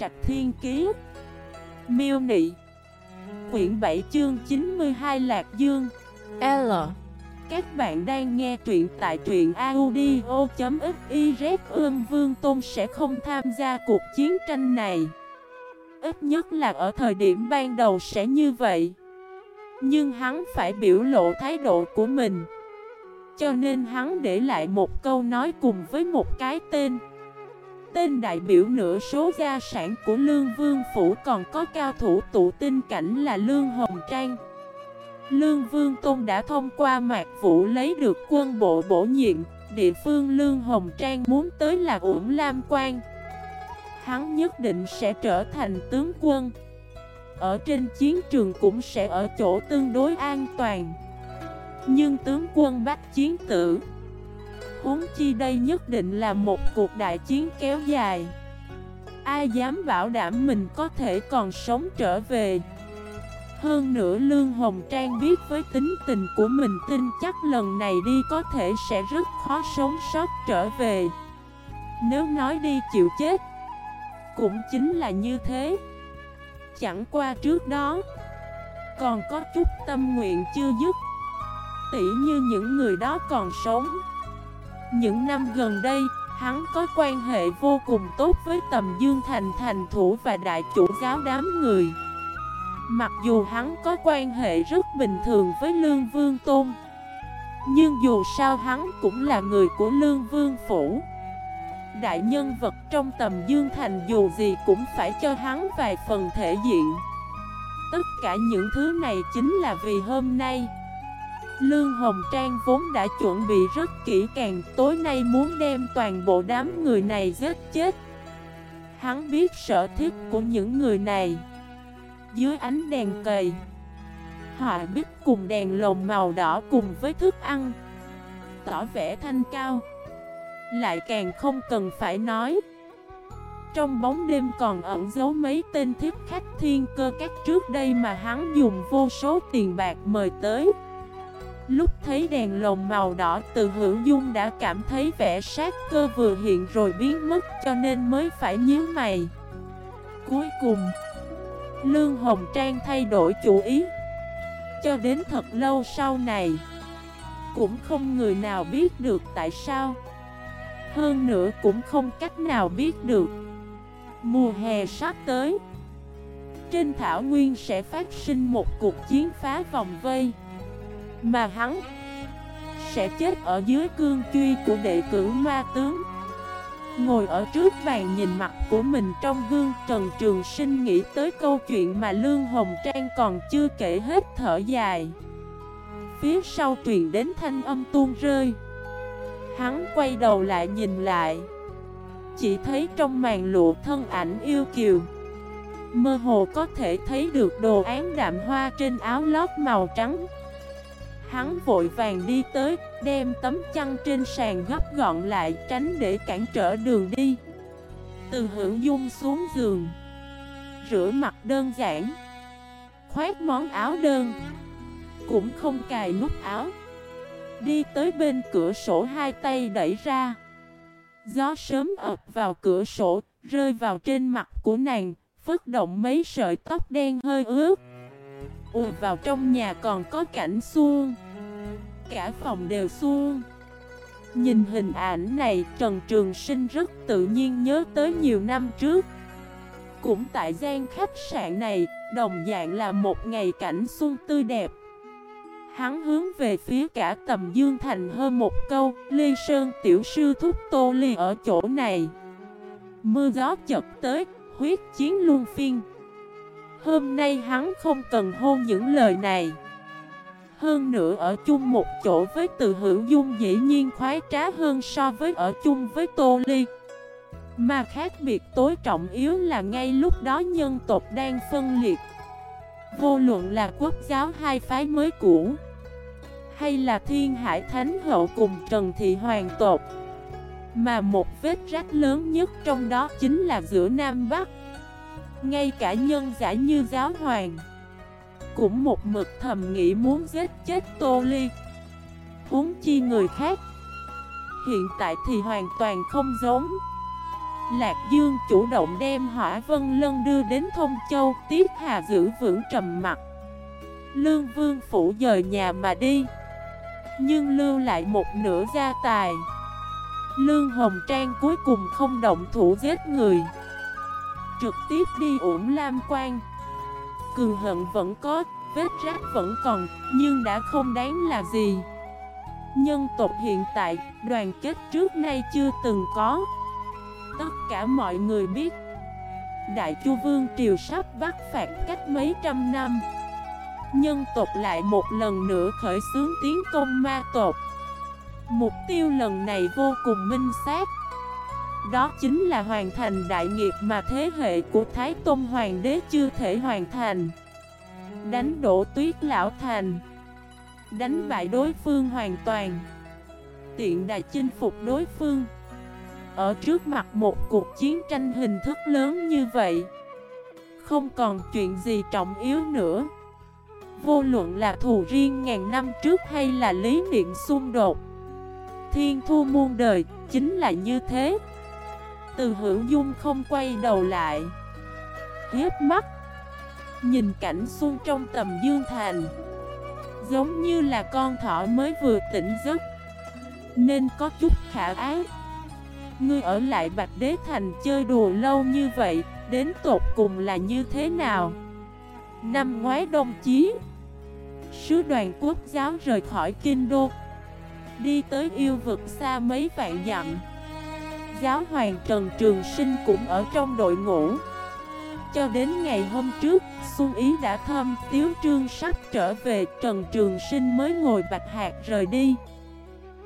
Trạch Thiên Kiế Miêu Nị. Quyển 7 chương 92 Lạc Dương. L. Các bạn đang nghe truyện tại truyện audio.xyz Ưm Vương Tôn sẽ không tham gia cuộc chiến tranh này. Ít nhất là ở thời điểm ban đầu sẽ như vậy. Nhưng hắn phải biểu lộ thái độ của mình. Cho nên hắn để lại một câu nói cùng với một cái tên. Tên đại biểu nửa số gia sản của Lương Vương Phủ còn có cao thủ tụ tinh cảnh là Lương Hồng Trang. Lương Vương Tôn đã thông qua mạc vũ lấy được quân bộ bổ nhiệm. Địa phương Lương Hồng Trang muốn tới là Uổng Lam Quan. Hắn nhất định sẽ trở thành tướng quân. Ở trên chiến trường cũng sẽ ở chỗ tương đối an toàn. Nhưng tướng quân bắt chiến tử uống chi đây nhất định là một cuộc đại chiến kéo dài. Ai dám bảo đảm mình có thể còn sống trở về? Hơn nữa Lương Hồng Trang biết với tính tình của mình tin chắc lần này đi có thể sẽ rất khó sống sót trở về. Nếu nói đi chịu chết, Cũng chính là như thế. Chẳng qua trước đó, Còn có chút tâm nguyện chưa dứt. Tỉ như những người đó còn sống những năm gần đây, hắn có quan hệ vô cùng tốt với tầm Dương Thành thành thủ và đại chủ giáo đám người. Mặc dù hắn có quan hệ rất bình thường với Lương Vương Tôn Nhưng dù sao hắn cũng là người của Lương Vương Phủ Đại nhân vật trong tầm Dương Thành dù gì cũng phải cho hắn vài phần thể diện Tất cả những thứ này chính là vì hôm nay Lương Hồng Trang vốn đã chuẩn bị rất kỹ càng, Tối nay muốn đem toàn bộ đám người này giết chết. Hắn biết sở thích của những người này. Dưới ánh đèn cầy Họa biết cùng đèn lồng màu đỏ cùng với thức ăn, Tỏ vẻ thanh cao. Lại càng không cần phải nói, Trong bóng đêm còn ẩn giấu mấy tên thiếp khách thiên cơ các trước đây mà hắn dùng vô số tiền bạc mời tới. Lúc thấy đèn lồng màu đỏ, từ hữu dung đã cảm thấy vẻ sát cơ vừa hiện rồi biến mất, cho nên mới phải nhíu mày. Cuối cùng, Lương Hồng Trang thay đổi chủ ý. Cho đến thật lâu sau này, Cũng không người nào biết được tại sao. Hơn nữa cũng không cách nào biết được. Mùa hè sắp tới, Trên thảo nguyên sẽ phát sinh một cuộc chiến phá vòng vây mà hắn Sẽ chết ở dưới cương truy của đệ cử ma tướng. Ngồi ở trước bàn nhìn mặt của mình trong gương, Trần Trường Sinh nghĩ tới câu chuyện mà Lương Hồng Trang còn chưa kể hết thở dài. Phía sau truyền đến thanh âm tuôn rơi. Hắn quay đầu lại nhìn lại. Chỉ thấy trong màn lụa thân ảnh yêu kiều. Mơ hồ có thể thấy được đồ án đạm hoa trên áo lót màu trắng. Hắn vội vàng đi tới, đem tấm chăn trên sàn gấp gọn lại tránh để cản trở đường đi. Từ hưởng dung xuống giường Rửa mặt đơn giản Khoét món áo đơn Cũng không cài nút áo. Đi tới bên cửa sổ hai tay đẩy ra. Gió sớm ập vào cửa sổ Rơi vào trên mặt của nàng Phất động mấy sợi tóc đen hơi ướt. Ùa vào trong nhà còn có cảnh xuông Cả phòng đều xuông Nhìn hình ảnh này, Trần Trường Sinh rất tự nhiên nhớ tới nhiều năm trước. Cũng tại gian khách sạn này, Đồng dạng là một ngày cảnh xuân tươi đẹp. Hắn hướng về phía cả tầm Dương Thành hơn một câu, Ly Sơn tiểu sư thúc Tô Ly ở chỗ này. Mưa gió chật tới, Huyết chiến luôn phiên. Hôm nay hắn không cần hôn những lời này. Hơn nữa ở chung một chỗ với từ hữu dung dĩ nhiên khoái trá hơn so với ở chung với Tô Ly. Mà khác biệt tối trọng yếu là ngay lúc đó nhân tộc đang phân liệt. Vô luận là quốc giáo hai phái mới cũ, Hay là thiên hải thánh hậu cùng Trần Thị Hoàng tộc, Mà một vết rách lớn nhất trong đó chính là giữa Nam Bắc ngay cả nhân giả như giáo hoàng Cũng một mực thầm nghĩ muốn giết chết Tô Ly. Huống chi người khác, Hiện tại thì hoàn toàn không giống. Lạc Dương chủ động đem hỏa vân lân đưa đến Thông Châu Tiết Hà giữ vững trầm mặt Lương Vương Phủ dời nhà mà đi, Nhưng lưu lại một nửa gia tài. Lương Hồng Trang cuối cùng không động thủ giết người. Trực tiếp đi ủng Lam Quan Cường hận vẫn có, vết rác vẫn còn Nhưng đã không đáng là gì. Nhân tộc hiện tại, đoàn kết trước nay chưa từng có. Tất cả mọi người biết Đại Chu Vương Triều sắp bắt phạt cách mấy trăm năm. Nhân tộc lại một lần nữa khởi xướng tiến công ma tộc. Mục tiêu lần này vô cùng minh xác. Đó chính là hoàn thành đại nghiệp mà thế hệ của Thái Tôn Hoàng đế chưa thể hoàn thành. Đánh đổ tuyết lão thành. Đánh bại đối phương hoàn toàn. Tiện đà chinh phục đối phương. Ở trước mặt một cuộc chiến tranh hình thức lớn như vậy, Không còn chuyện gì trọng yếu nữa. Vô luận là thù riêng ngàn năm trước hay là lý niệm xung đột, Thiên thu muôn đời, chính là như thế. Từ hữu dung không quay đầu lại. Hiếp mắt. Nhìn cảnh xuân trong tầm dương thành. Giống như là con thỏ mới vừa tỉnh giấc. Nên có chút khả ái. Ngươi ở lại Bạch Đế Thành chơi đùa lâu như vậy, Đến tột cùng là như thế nào? Năm ngoái đồng chí. Sứ đoàn quốc giáo rời khỏi Kinh Đô. Đi tới yêu vực xa mấy vạn dặm. Giáo hoàng Trần Trường Sinh cũng ở trong đội ngũ. Cho đến ngày hôm trước Xuân Ý đã thăm Tiếu Trương sắp trở về, Trần Trường Sinh mới ngồi bạch hạt rời đi.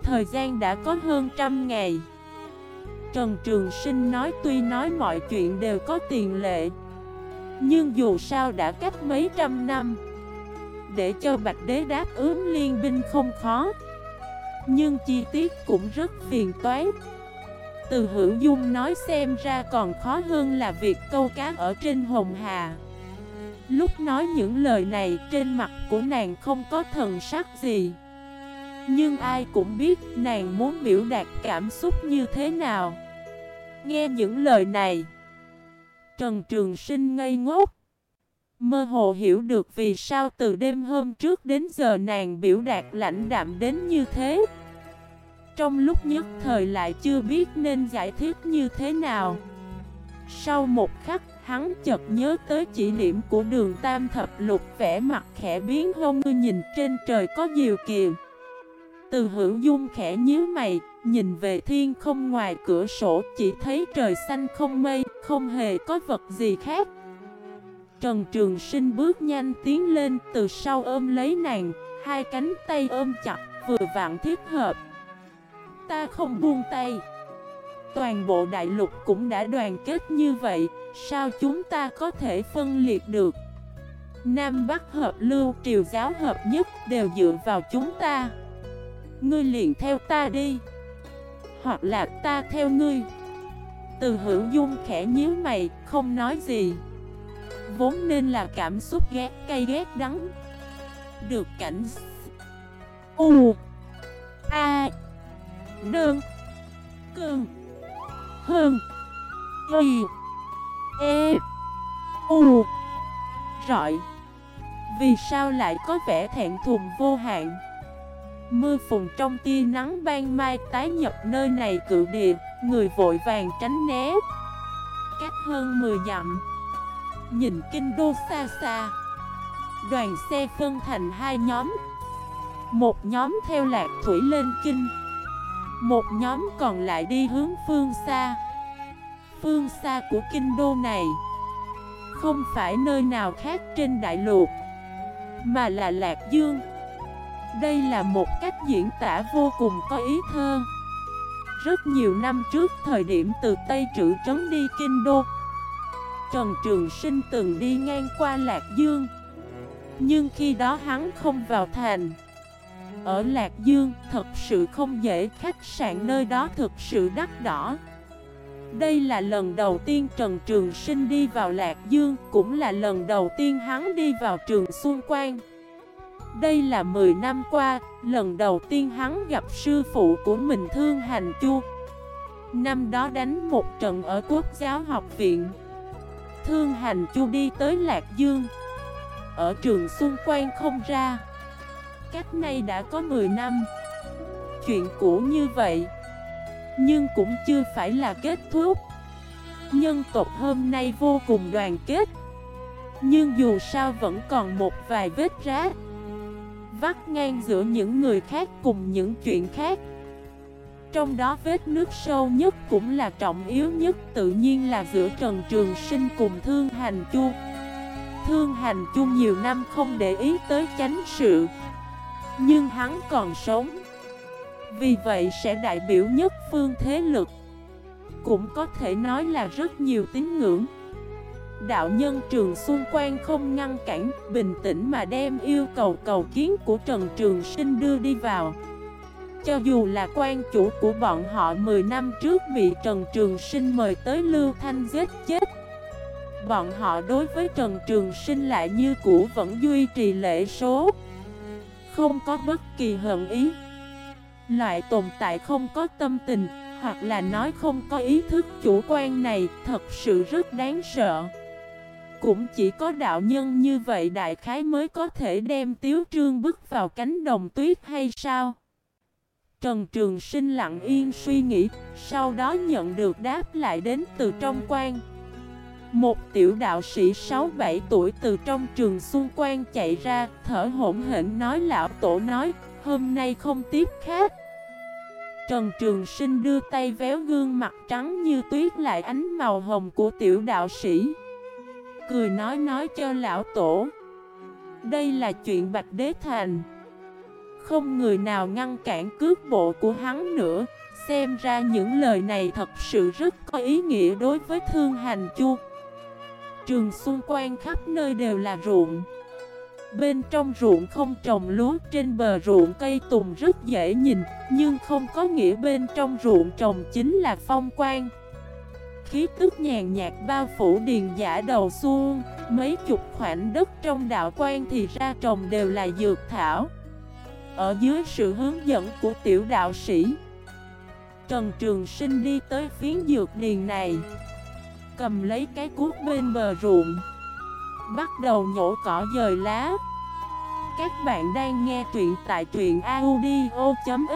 Thời gian đã có hơn trăm ngày. Trần Trường Sinh nói tuy nói mọi chuyện đều có tiền lệ, Nhưng dù sao đã cách mấy trăm năm, Để cho Bạch Đế đáp ứng liên binh không khó. Nhưng chi tiết cũng rất phiền toái. Từ hữu dung nói xem ra còn khó hơn là việc câu cá ở trên Hồng Hà. Lúc nói những lời này, trên mặt của nàng không có thần sắc gì. Nhưng ai cũng biết nàng muốn biểu đạt cảm xúc như thế nào. Nghe những lời này, Trần Trường Sinh ngây ngốc. Mơ hồ hiểu được vì sao từ đêm hôm trước đến giờ nàng biểu đạt lãnh đạm đến như thế. Trong lúc nhất thời lại chưa biết nên giải thích như thế nào Sau một khắc Hắn chợt nhớ tới chỉ điểm của đường tam thập lục vẻ mặt khẽ biến hông ngư nhìn trên trời có diều kiều. Từ hữu dung khẽ nhíu mày, nhìn về thiên không ngoài cửa sổ chỉ thấy trời xanh không mây, không hề có vật gì khác. Trần Trường Sinh bước nhanh tiến lên từ sau ôm lấy nàng, hai cánh tay ôm chặt, vừa vặn thiết hợp. Ta không buông tay. Toàn bộ đại lục cũng đã đoàn kết như vậy, sao chúng ta có thể phân liệt được? Nam Bắc hợp lưu triều giáo hợp nhất đều dựa vào chúng ta. Ngươi liền theo ta đi. Hoặc là ta theo ngươi. Từ hữu dung khẽ nhíu mày, không nói gì. Vốn nên là cảm xúc ghét cay ghét đắng. Được cảnh U A Đơn Cương hơn Y E U, Rọi. Vì sao lại có vẻ thẹn thùng vô hạn? Mưa phùn trong tia nắng ban mai tái nhập nơi này cự địa, Người vội vàng tránh né. Cách hơn 10 dặm, Nhìn kinh đô xa xa. Đoàn xe phân thành hai nhóm. Một nhóm theo lạc thủy lên kinh một nhóm còn lại đi hướng phương xa. Phương xa của kinh đô này Không phải nơi nào khác trên đại lục, Mà là Lạc Dương. Đây là một cách diễn tả vô cùng có ý thơ. Rất nhiều năm trước, thời điểm từ Tây Trữ Trấn đi Kinh Đô, Trần Trường Sinh từng đi ngang qua Lạc Dương. Nhưng khi đó hắn không vào thành ở Lạc Dương, thật sự không dễ, Khách sạn nơi đó thực sự đắt đỏ. Đây là lần đầu tiên Trần Trường Sinh đi vào Lạc Dương, Cũng là lần đầu tiên hắn đi vào trường Xuân Quang. Đây là 10 năm qua, Lần đầu tiên hắn gặp sư phụ của mình Thương Hành Chu. Năm đó đánh một trận ở quốc giáo học viện. Thương hành chu đi tới Lạc Dương. Ở trường Xuân Quang không ra. Cách nay đã có 10 năm. Chuyện cũ như vậy, Nhưng cũng chưa phải là kết thúc. Nhân tộc hôm nay vô cùng đoàn kết, Nhưng dù sao vẫn còn một vài vết rác Vắt ngang giữa những người khác cùng những chuyện khác. Trong đó vết nước sâu nhất cũng là trọng yếu nhất, Tự nhiên là giữa Trần Trường Sinh cùng Thương Hành Chu. Thương Hành Chu nhiều năm không để ý tới chánh sự. Nhưng hắn còn sống Vì vậy sẽ đại biểu nhất phương thế lực Cũng có thể nói là rất nhiều tín ngưỡng Đạo nhân Trường Xuân Quan không ngăn cản, bình tĩnh mà đem yêu cầu cầu kiến của Trần Trường Sinh đưa đi vào. Cho dù là quan chủ của bọn họ 10 năm trước bị Trần Trường Sinh mời tới Lưu Thanh giết chết. Bọn họ đối với Trần Trường Sinh lại như cũ vẫn duy trì lễ số. Không có bất kỳ hận ý. Loại tồn tại không có tâm tình, hoặc là nói không có ý thức chủ quan này thật sự rất đáng sợ. Cũng chỉ có đạo nhân như vậy đại khái mới có thể đem tiếu trương bước vào cánh đồng tuyết hay sao? Trần Trường Sinh lặng yên suy nghĩ, sau đó nhận được đáp lại đến từ trong quan. Một tiểu đạo sĩ 6-7 tuổi từ trong trường xung quanh chạy ra, thở hổn hển nói lão tổ nói, hôm nay không tiếp khác. Trần Trường Sinh đưa tay véo gương mặt trắng như tuyết lại ánh màu hồng của tiểu đạo sĩ. Cười nói nói cho lão tổ Đây là chuyện Bạch Đế Thành. Không người nào ngăn cản cước bộ của hắn nữa. Xem ra những lời này thật sự rất có ý nghĩa đối với thương hành chu. Trường xung quanh khắp nơi đều là ruộng. Bên trong ruộng không trồng lúa, Trên bờ ruộng cây tùng rất dễ nhìn, Nhưng không có nghĩa bên trong ruộng trồng chính là phong quang. Khí tức nhàn nhạt bao phủ điền giả đầu xuông Mấy chục khoảnh đất trong đạo quan thì ra trồng đều là dược thảo. Ở dưới sự hướng dẫn của tiểu đạo sĩ, Trần Trường Sinh đi tới phiến dược điền này. Cầm lấy cái cuốc bên bờ ruộng. Bắt đầu nhổ cỏ dời lá. Các bạn đang nghe truyện tại truyện audio.fif